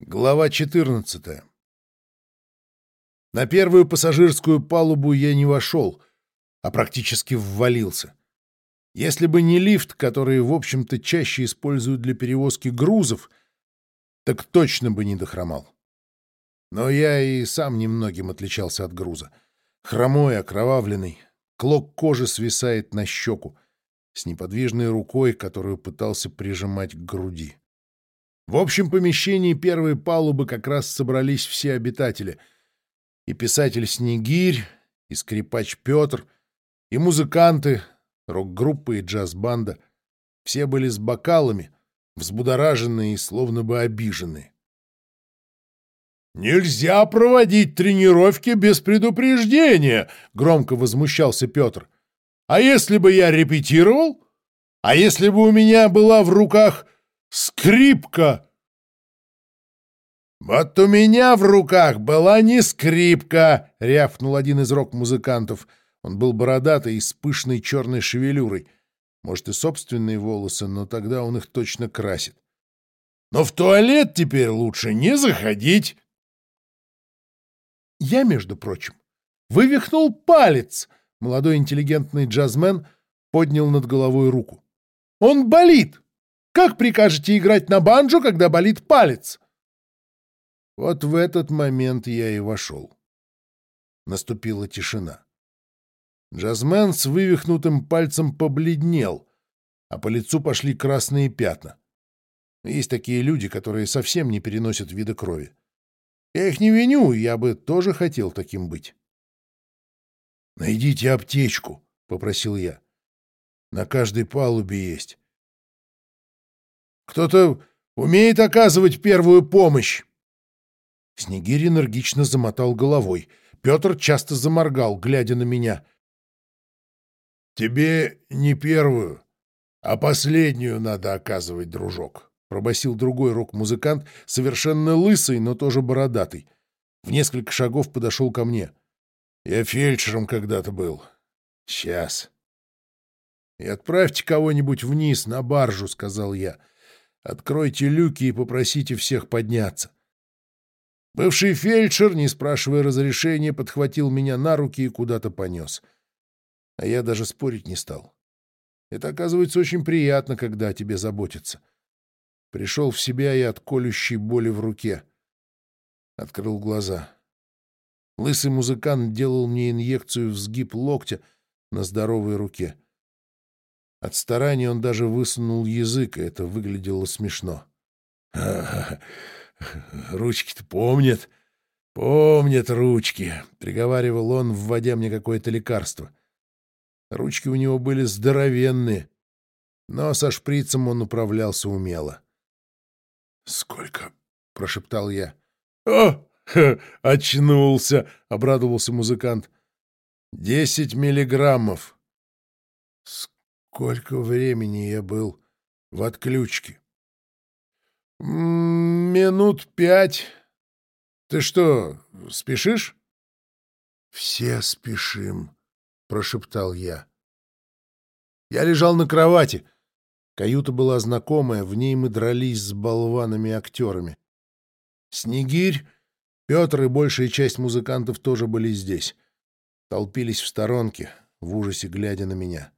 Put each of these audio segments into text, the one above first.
Глава 14 На первую пассажирскую палубу я не вошел, а практически ввалился. Если бы не лифт, который, в общем-то, чаще используют для перевозки грузов, так точно бы не дохромал. Но я и сам немногим отличался от груза. Хромой, окровавленный, клок кожи свисает на щеку, с неподвижной рукой, которую пытался прижимать к груди. В общем помещении первой палубы как раз собрались все обитатели. И писатель Снегирь, и скрипач Петр, и музыканты, рок-группа и джаз-банда. Все были с бокалами, взбудораженные и словно бы обиженные. «Нельзя проводить тренировки без предупреждения!» — громко возмущался Петр. «А если бы я репетировал? А если бы у меня была в руках Скрипка!» «Вот у меня в руках была не скрипка!» — рявкнул один из рок-музыкантов. Он был бородатый и с пышной черной шевелюрой. Может, и собственные волосы, но тогда он их точно красит. «Но в туалет теперь лучше не заходить!» Я, между прочим, вывихнул палец. Молодой интеллигентный джазмен поднял над головой руку. «Он болит!» Как прикажете играть на банджо, когда болит палец?» Вот в этот момент я и вошел. Наступила тишина. Джазмен с вывихнутым пальцем побледнел, а по лицу пошли красные пятна. Есть такие люди, которые совсем не переносят вида крови. Я их не виню, я бы тоже хотел таким быть. «Найдите аптечку», — попросил я. «На каждой палубе есть. Кто-то умеет оказывать первую помощь?» Снегирь энергично замотал головой. Петр часто заморгал, глядя на меня. «Тебе не первую, а последнюю надо оказывать, дружок», — пробасил другой рок-музыкант, совершенно лысый, но тоже бородатый. В несколько шагов подошел ко мне. «Я фельдшером когда-то был. Сейчас». «И отправьте кого-нибудь вниз, на баржу», — сказал я. Откройте люки и попросите всех подняться. Бывший фельдшер, не спрашивая разрешения, подхватил меня на руки и куда-то понес. А я даже спорить не стал. Это, оказывается, очень приятно, когда о тебе заботятся. Пришел в себя и от колющей боли в руке. Открыл глаза. Лысый музыкант делал мне инъекцию в сгиб локтя на здоровой руке. От старания он даже высунул язык, и это выглядело смешно. «Ручки-то помнят, помнят ручки», — приговаривал он, вводя мне какое-то лекарство. Ручки у него были здоровенные, но со шприцем он управлялся умело. «Сколько?» — прошептал я. «О, очнулся!» — обрадовался музыкант. «Десять миллиграммов». Сколько времени я был в отключке? Минут пять. Ты что, спешишь? Все спешим, прошептал я. Я лежал на кровати. Каюта была знакомая, в ней мы дрались с болванами-актерами. Снегирь, Петр и большая часть музыкантов тоже были здесь. Толпились в сторонке, в ужасе глядя на меня.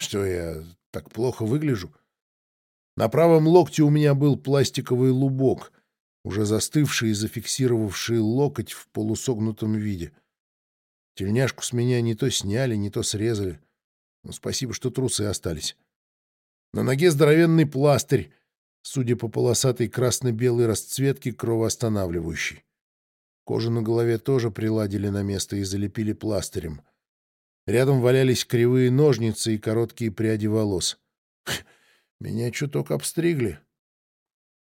Что я так плохо выгляжу? На правом локте у меня был пластиковый лубок, уже застывший и зафиксировавший локоть в полусогнутом виде. Тельняшку с меня не то сняли, не то срезали. Ну, спасибо, что трусы остались. На ноге здоровенный пластырь, судя по полосатой красно-белой расцветке, кровоостанавливающий. Кожу на голове тоже приладили на место и залепили пластырем. Рядом валялись кривые ножницы и короткие пряди волос. Меня чуток обстригли.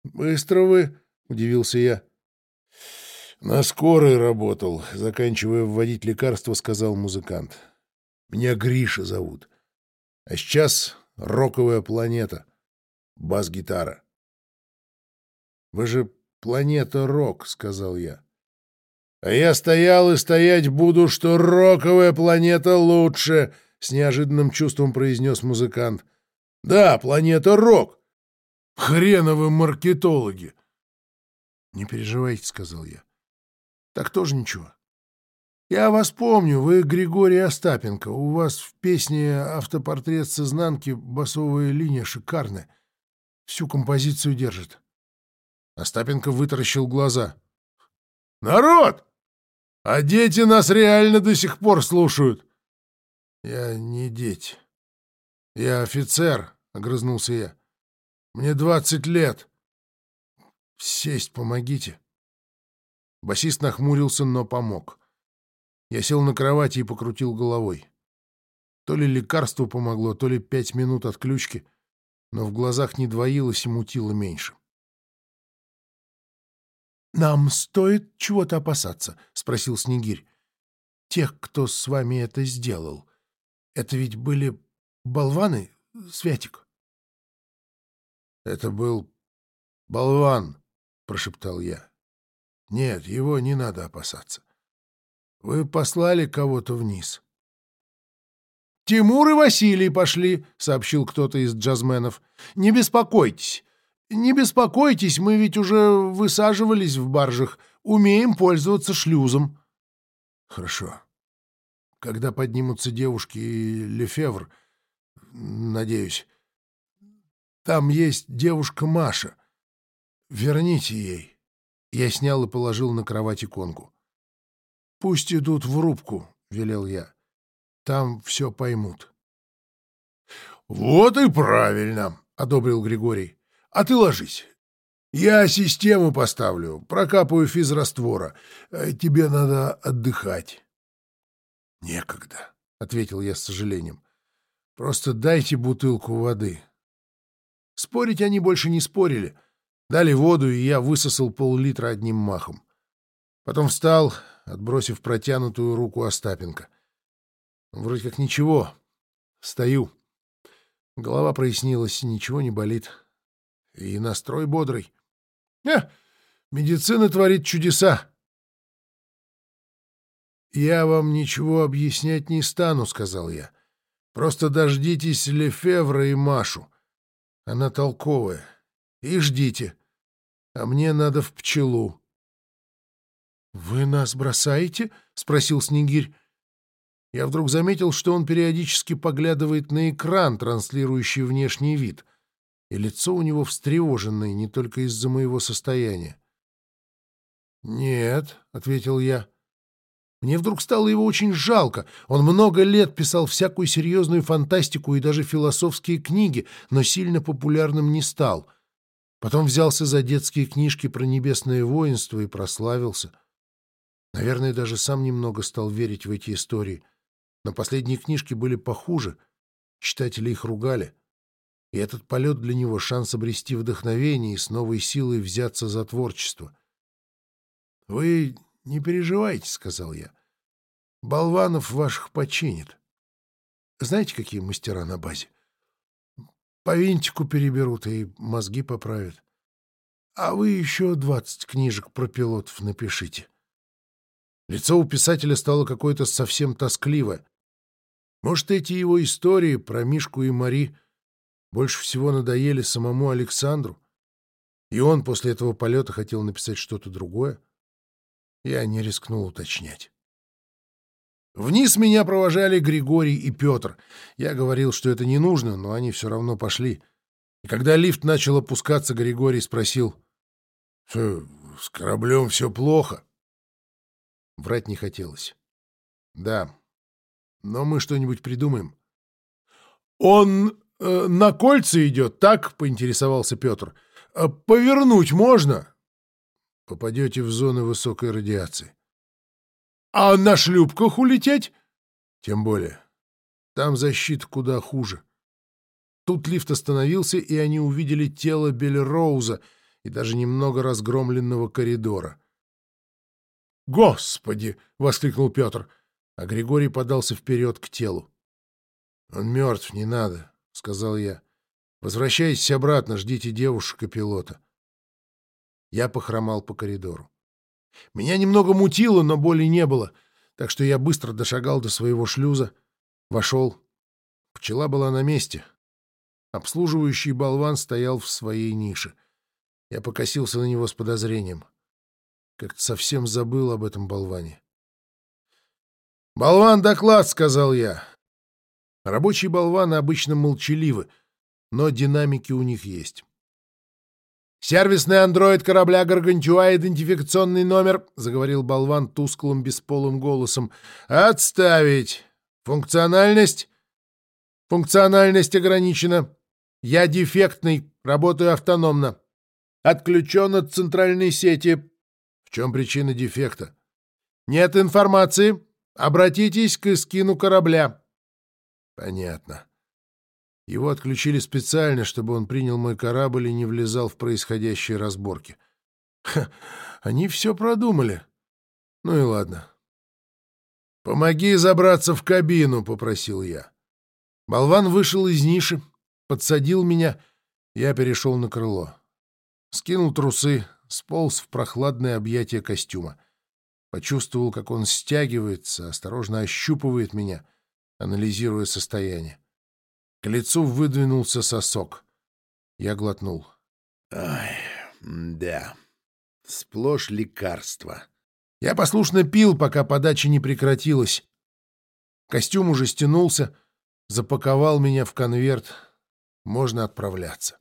«Быстро вы?» — удивился я. «На скорой работал», — заканчивая вводить лекарство, сказал музыкант. «Меня Гриша зовут. А сейчас роковая планета. Бас-гитара». «Вы же планета рок», — сказал я. А я стоял и стоять буду, что роковая планета лучше, — с неожиданным чувством произнес музыкант. Да, планета рок. Хреновы маркетологи. Не переживайте, — сказал я. Так тоже ничего. Я вас помню, вы Григорий Остапенко. У вас в песне автопортрет с изнанки басовая линия шикарная. Всю композицию держит. Остапенко вытаращил глаза. «Народ! А дети нас реально до сих пор слушают!» «Я не дети. Я офицер», — огрызнулся я. «Мне двадцать лет. Сесть помогите». Басист нахмурился, но помог. Я сел на кровати и покрутил головой. То ли лекарство помогло, то ли пять минут отключки, но в глазах не двоилось и мутило меньше. «Нам стоит чего-то опасаться?» — спросил Снегирь. «Тех, кто с вами это сделал. Это ведь были болваны, Святик?» «Это был болван», — прошептал я. «Нет, его не надо опасаться. Вы послали кого-то вниз». «Тимур и Василий пошли», — сообщил кто-то из джазменов. «Не беспокойтесь. Не беспокойтесь, мы ведь уже высаживались в баржах, умеем пользоваться шлюзом». «Хорошо. Когда поднимутся девушки и Лефевр, надеюсь. Там есть девушка Маша. Верните ей». Я снял и положил на кровать иконку. «Пусть идут в рубку», — велел я. «Там все поймут». «Вот и правильно», — одобрил Григорий. «А ты ложись. Я систему поставлю, прокапаю физраствора. Э, тебе надо отдыхать». «Некогда», — ответил я с сожалением. «Просто дайте бутылку воды». Спорить они больше не спорили. Дали воду, и я высосал пол-литра одним махом. Потом встал, отбросив протянутую руку Остапенко. Вроде как ничего. Стою. Голова прояснилась, ничего не болит. И настрой бодрый. Э, медицина творит чудеса. «Я вам ничего объяснять не стану», — сказал я. «Просто дождитесь Лефевра и Машу. Она толковая. И ждите. А мне надо в пчелу». «Вы нас бросаете?» — спросил Снегирь. Я вдруг заметил, что он периодически поглядывает на экран, транслирующий внешний вид, и лицо у него встревоженное не только из-за моего состояния. «Нет», — ответил я. Мне вдруг стало его очень жалко. Он много лет писал всякую серьезную фантастику и даже философские книги, но сильно популярным не стал. Потом взялся за детские книжки про небесное воинство и прославился. Наверное, даже сам немного стал верить в эти истории. Но последние книжки были похуже. Читатели их ругали. И этот полет для него — шанс обрести вдохновение и с новой силой взяться за творчество. «Вы не переживайте», — сказал я. «Болванов ваших починит. Знаете, какие мастера на базе? По винтику переберут и мозги поправят. А вы еще двадцать книжек про пилотов напишите». Лицо у писателя стало какое-то совсем тоскливое. Может, эти его истории про Мишку и Мари больше всего надоели самому Александру, и он после этого полета хотел написать что-то другое? Я не рискнул уточнять. Вниз меня провожали Григорий и Петр. Я говорил, что это не нужно, но они все равно пошли. И когда лифт начал опускаться, Григорий спросил, «Что, с кораблем все плохо?» Врать не хотелось. Да, но мы что-нибудь придумаем. «Он на кольца идет, так?» — поинтересовался Петр. «А «Повернуть можно?» «Попадете в зоны высокой радиации». «А на шлюпках улететь?» «Тем более. Там защита куда хуже». Тут лифт остановился, и они увидели тело Белли Роуза и даже немного разгромленного коридора. «Господи!» — воскликнул Петр, а Григорий подался вперед к телу. «Он мертв, не надо», — сказал я. «Возвращайтесь обратно, ждите девушек и пилота». Я похромал по коридору. Меня немного мутило, но боли не было, так что я быстро дошагал до своего шлюза, вошел. Пчела была на месте. Обслуживающий болван стоял в своей нише. Я покосился на него с подозрением. Как-то совсем забыл об этом болване. «Болван, доклад!» — сказал я. Рабочие болваны обычно молчаливы, но динамики у них есть. «Сервисный андроид корабля «Гаргантюа», идентификационный номер», — заговорил болван тусклым бесполым голосом. «Отставить! Функциональность? Функциональность ограничена. Я дефектный, работаю автономно. Отключен от центральной сети. В чем причина дефекта? Нет информации. Обратитесь к эскину корабля». «Понятно». Его отключили специально, чтобы он принял мой корабль и не влезал в происходящие разборки. Ха, они все продумали. Ну и ладно. «Помоги забраться в кабину», — попросил я. Болван вышел из ниши, подсадил меня, я перешел на крыло. Скинул трусы, сполз в прохладное объятие костюма. Почувствовал, как он стягивается, осторожно ощупывает меня, анализируя состояние. К лицу выдвинулся сосок. Я глотнул. Ай, да, сплошь лекарства. Я послушно пил, пока подача не прекратилась. Костюм уже стянулся, запаковал меня в конверт. Можно отправляться.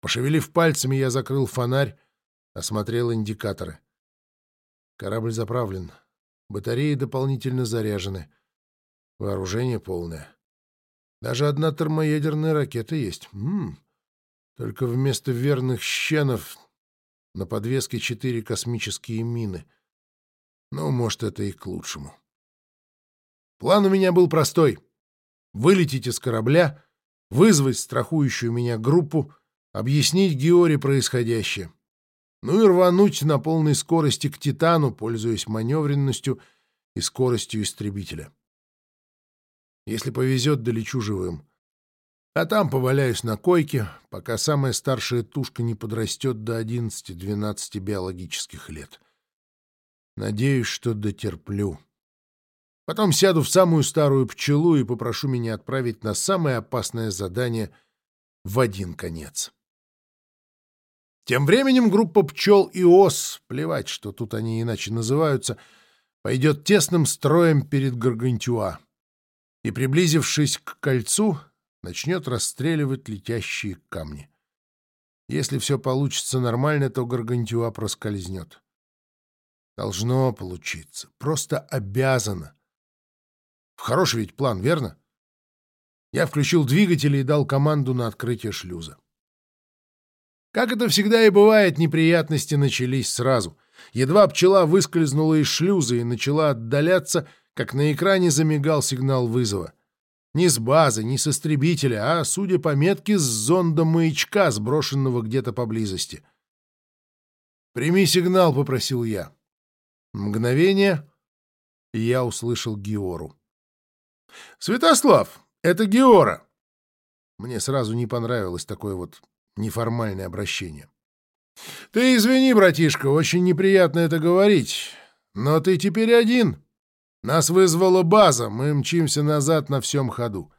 Пошевелив пальцами, я закрыл фонарь, осмотрел индикаторы. Корабль заправлен. Батареи дополнительно заряжены. Вооружение полное. Даже одна термоядерная ракета есть. М -м. Только вместо верных щенов на подвеске четыре космические мины. Ну, может, это и к лучшему. План у меня был простой. Вылететь из корабля, вызвать страхующую меня группу, объяснить Георе происходящее. Ну и рвануть на полной скорости к Титану, пользуясь маневренностью и скоростью истребителя. Если повезет, долечу живым. А там поваляюсь на койке, пока самая старшая тушка не подрастет до 11-12 биологических лет. Надеюсь, что дотерплю. Потом сяду в самую старую пчелу и попрошу меня отправить на самое опасное задание в один конец. Тем временем группа пчел и ос, плевать, что тут они иначе называются, пойдет тесным строем перед Гаргантюа и, приблизившись к кольцу, начнет расстреливать летящие камни. Если все получится нормально, то Гаргантюа проскользнет. Должно получиться. Просто обязано. Хороший ведь план, верно? Я включил двигатели и дал команду на открытие шлюза. Как это всегда и бывает, неприятности начались сразу. Едва пчела выскользнула из шлюза и начала отдаляться — как на экране замигал сигнал вызова. Не с базы, не с истребителя, а, судя по метке, с зонда маячка, сброшенного где-то поблизости. «Прими сигнал», — попросил я. Мгновение, и я услышал Геору. «Святослав, это Геора!» Мне сразу не понравилось такое вот неформальное обращение. «Ты извини, братишка, очень неприятно это говорить, но ты теперь один. Нас вызвала база, мы мчимся назад на всем ходу.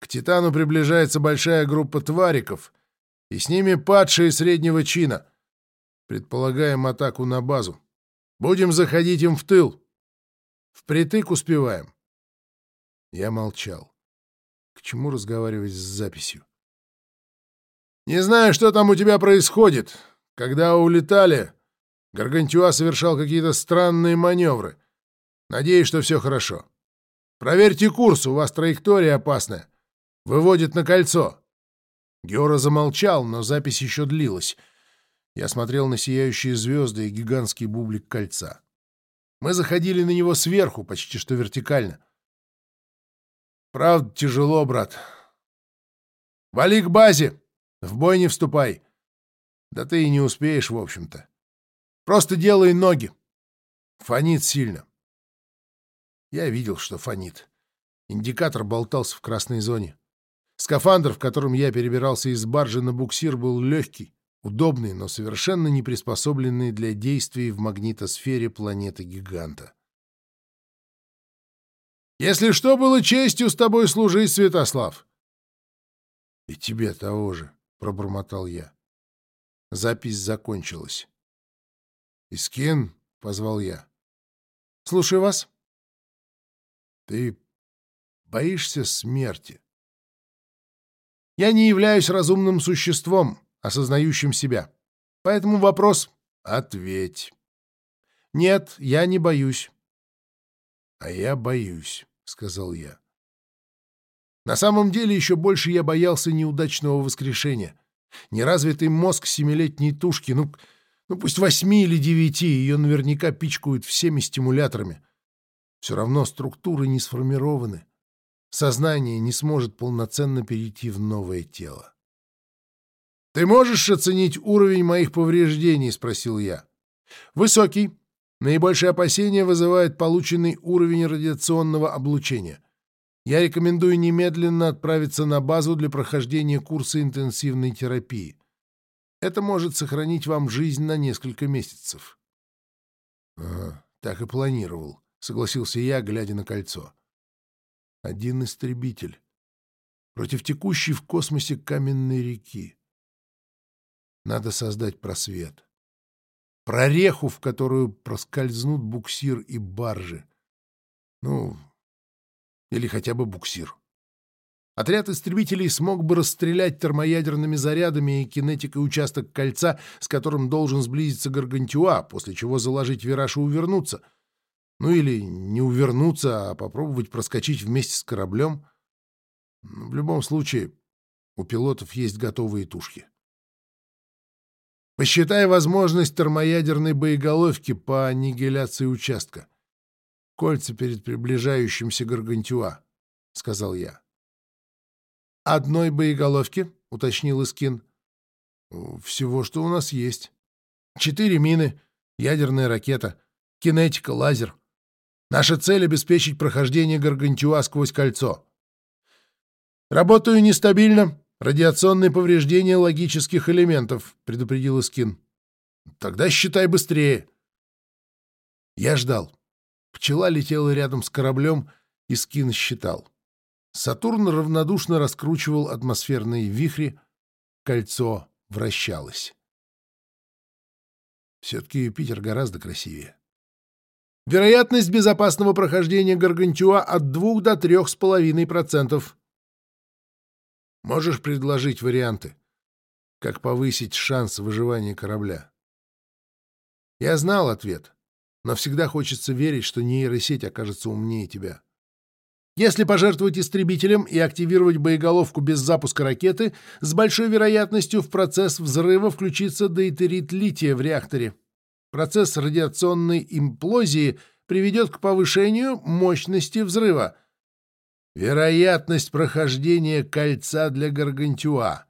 К Титану приближается большая группа твариков, и с ними падшие среднего чина. Предполагаем атаку на базу. Будем заходить им в тыл. Впритык успеваем. Я молчал. К чему разговаривать с записью? Не знаю, что там у тебя происходит. Когда улетали, Гаргантюа совершал какие-то странные маневры. Надеюсь, что все хорошо. Проверьте курс, у вас траектория опасная. Выводит на кольцо. Геора замолчал, но запись еще длилась. Я смотрел на сияющие звезды и гигантский бублик кольца. Мы заходили на него сверху, почти что вертикально. Правда, тяжело, брат. Вали к базе! В бой не вступай. Да ты и не успеешь, в общем-то. Просто делай ноги. Фонит сильно. Я видел, что фонит. Индикатор болтался в красной зоне. Скафандр, в котором я перебирался из баржи на буксир, был легкий, удобный, но совершенно не приспособленный для действий в магнитосфере планеты-гиганта. «Если что, было честью с тобой служить, Святослав!» «И тебе того же», — пробормотал я. Запись закончилась. «Искин», — позвал я. «Слушаю вас». «Ты боишься смерти?» «Я не являюсь разумным существом, осознающим себя. Поэтому вопрос «Ответь». «Нет, я не боюсь». «А я боюсь», — сказал я. На самом деле еще больше я боялся неудачного воскрешения. Неразвитый мозг семилетней тушки, ну, ну пусть восьми или девяти, ее наверняка пичкают всеми стимуляторами. Все равно структуры не сформированы. Сознание не сможет полноценно перейти в новое тело. «Ты можешь оценить уровень моих повреждений?» — спросил я. «Высокий. Наибольшее опасение вызывает полученный уровень радиационного облучения. Я рекомендую немедленно отправиться на базу для прохождения курса интенсивной терапии. Это может сохранить вам жизнь на несколько месяцев». «Ага, так и планировал», — согласился я, глядя на кольцо. «Один истребитель против текущей в космосе каменной реки. Надо создать просвет. Прореху, в которую проскользнут буксир и баржи. Ну, или хотя бы буксир. Отряд истребителей смог бы расстрелять термоядерными зарядами и кинетикой участок кольца, с которым должен сблизиться Гаргантюа, после чего заложить вираж и увернуться. Ну или не увернуться, а попробовать проскочить вместе с кораблем. В любом случае, у пилотов есть готовые тушки. Посчитай возможность термоядерной боеголовки по аннигиляции участка. Кольца перед приближающимся Гаргантюа, — сказал я. «Одной боеголовки?» — уточнил Искин. «Всего, что у нас есть. Четыре мины, ядерная ракета, кинетика, лазер. Наша цель — обеспечить прохождение Гаргантюа сквозь кольцо. Работаю нестабильно, «Радиационные повреждения логических элементов», — предупредил Искин. «Тогда считай быстрее». Я ждал. Пчела летела рядом с кораблем, и Скин считал. Сатурн равнодушно раскручивал атмосферные вихри, кольцо вращалось. Все-таки Юпитер гораздо красивее. Вероятность безопасного прохождения Гаргантюа от двух до трех с половиной процентов. Можешь предложить варианты, как повысить шанс выживания корабля? Я знал ответ, но всегда хочется верить, что нейросеть окажется умнее тебя. Если пожертвовать истребителем и активировать боеголовку без запуска ракеты, с большой вероятностью в процесс взрыва включится дейтерит лития в реакторе. Процесс радиационной имплозии приведет к повышению мощности взрыва — Вероятность прохождения кольца для Гаргантюа.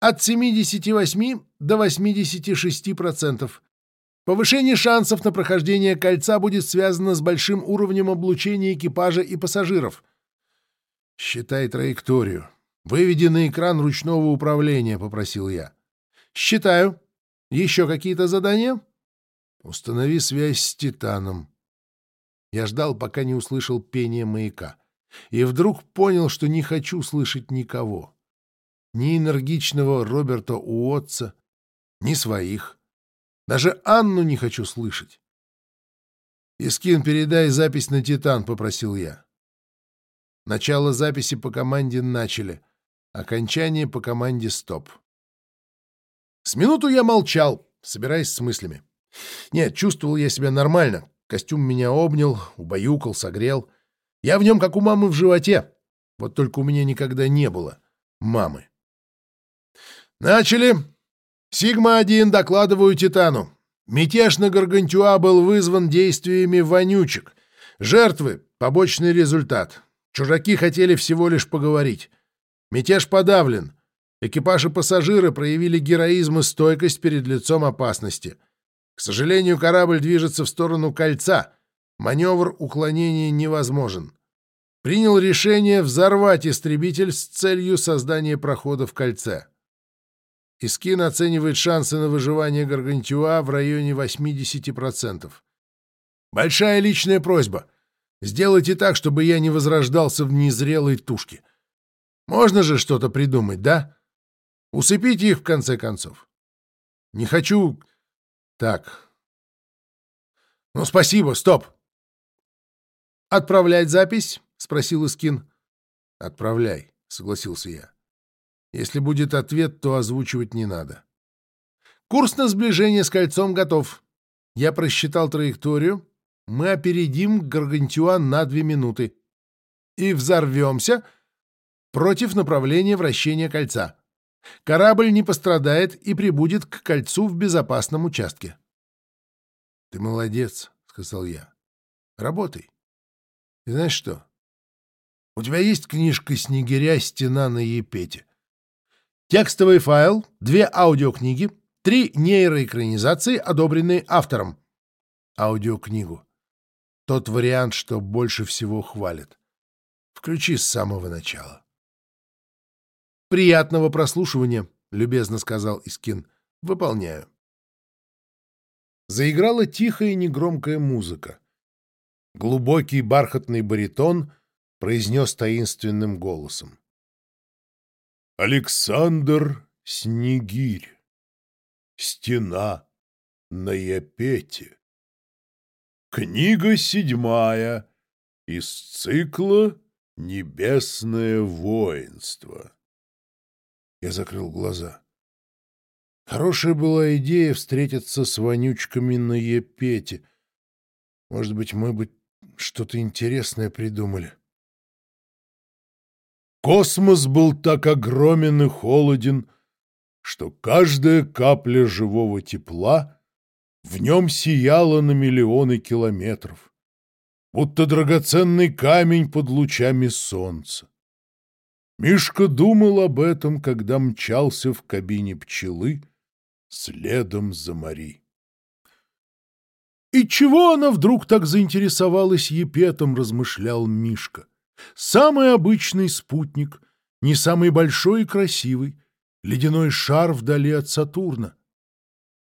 От 78 до 86%. Повышение шансов на прохождение кольца будет связано с большим уровнем облучения экипажа и пассажиров. «Считай траекторию. Выведи на экран ручного управления», — попросил я. «Считаю. Еще какие-то задания?» «Установи связь с Титаном». Я ждал, пока не услышал пение маяка и вдруг понял, что не хочу слышать никого. Ни энергичного Роберта Уотса, ни своих. Даже Анну не хочу слышать. «Искин, передай запись на «Титан», — попросил я. Начало записи по команде «Начали», окончание по команде «Стоп». С минуту я молчал, собираясь с мыслями. Нет, чувствовал я себя нормально. Костюм меня обнял, убаюкал, согрел — я в нем как у мамы в животе. Вот только у меня никогда не было мамы. Начали. Сигма-1, докладываю Титану. Мятеж на Гаргантюа был вызван действиями вонючек. Жертвы — побочный результат. Чужаки хотели всего лишь поговорить. Мятеж подавлен. Экипаж и пассажиры проявили героизм и стойкость перед лицом опасности. К сожалению, корабль движется в сторону кольца — Маневр уклонения невозможен. Принял решение взорвать истребитель с целью создания прохода в кольце. Искин оценивает шансы на выживание Гаргантюа в районе 80%. Большая личная просьба. Сделайте так, чтобы я не возрождался в незрелой тушке. Можно же что-то придумать, да? Усыпите их в конце концов. Не хочу... Так, Ну, спасибо, стоп. Отправлять запись? спросил Искин. Отправляй, согласился я. Если будет ответ, то озвучивать не надо. Курс на сближение с кольцом готов. Я просчитал траекторию. Мы опередим Гаргантюа на две минуты. И взорвемся против направления вращения кольца. Корабль не пострадает и прибудет к кольцу в безопасном участке. — Ты молодец, — сказал я. — Работай. И знаешь что? У тебя есть книжка «Снегиря. Стена на Епете»? Текстовый файл, две аудиокниги, три нейроэкранизации, одобренные автором. Аудиокнигу. Тот вариант, что больше всего хвалят. Включи с самого начала. «Приятного прослушивания», — любезно сказал Искин. «Выполняю». Заиграла тихая негромкая музыка. Глубокий бархатный баритон произнес таинственным голосом. Александр Снегирь. Стена на Япете. Книга седьмая из цикла «Небесное воинство». Я закрыл глаза. Хорошая была идея встретиться с вонючками на Епете. Может быть, мы бы что-то интересное придумали. Космос был так огромен и холоден, что каждая капля живого тепла в нем сияла на миллионы километров, будто драгоценный камень под лучами солнца. Мишка думал об этом, когда мчался в кабине пчелы следом за Мари. «И чего она вдруг так заинтересовалась Епетом?» — размышлял Мишка. Самый обычный спутник, не самый большой и красивый, ледяной шар вдали от Сатурна.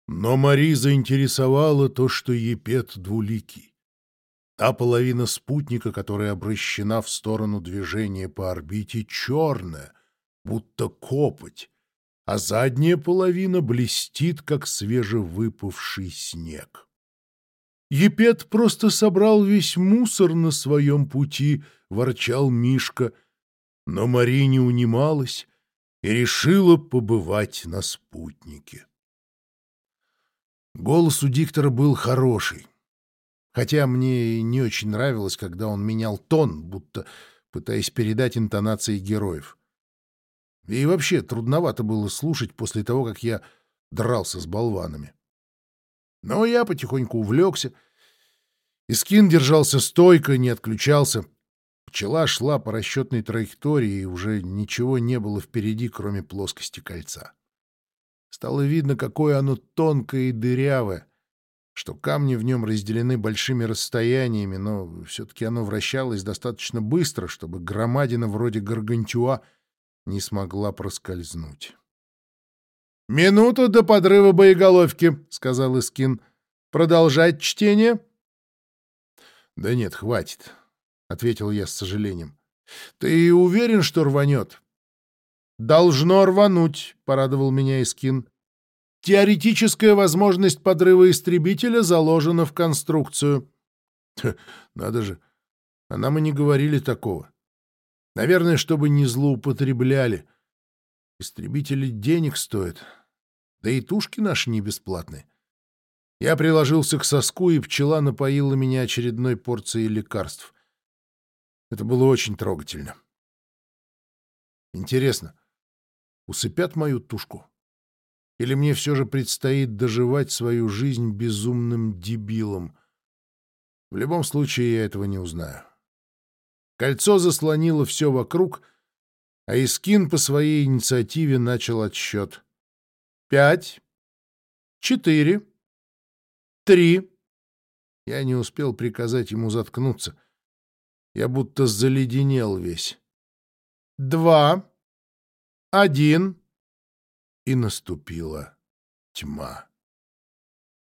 Но Мари заинтересовала то, что Епет двуликий. Та половина спутника, которая обращена в сторону движения по орбите, черная, будто копоть, а задняя половина блестит, как свежевыпавший снег. Епет просто собрал весь мусор на своем пути, — ворчал Мишка, но Мари не унималась и решила побывать на спутнике. Голос у диктора был хороший, хотя мне не очень нравилось, когда он менял тон, будто пытаясь передать интонации героев. И вообще трудновато было слушать после того, как я дрался с болванами. Но я потихоньку увлекся. Искин держался стойко, не отключался. Пчела шла по расчетной траектории, и уже ничего не было впереди, кроме плоскости кольца. Стало видно, какое оно тонкое и дырявое, что камни в нем разделены большими расстояниями, но все-таки оно вращалось достаточно быстро, чтобы громадина вроде гаргантюа не смогла проскользнуть. «Минуту до подрыва боеголовки», — сказал Искин. «Продолжать чтение?» «Да нет, хватит», — ответил я с сожалением. «Ты уверен, что рванет?» «Должно рвануть», — порадовал меня Искин. «Теоретическая возможность подрыва истребителя заложена в конструкцию». «Надо же, а нам и не говорили такого. Наверное, чтобы не злоупотребляли. Истребители денег стоят, да и тушки наши не бесплатные». Я приложился к соску, и пчела напоила меня очередной порцией лекарств. Это было очень трогательно. Интересно, усыпят мою тушку? Или мне все же предстоит доживать свою жизнь безумным дебилом? В любом случае я этого не узнаю. Кольцо заслонило все вокруг, а Искин по своей инициативе начал отсчет. Пять, четыре, три. Я не успел приказать ему заткнуться — я будто заледенел весь. Два, один, и наступила тьма.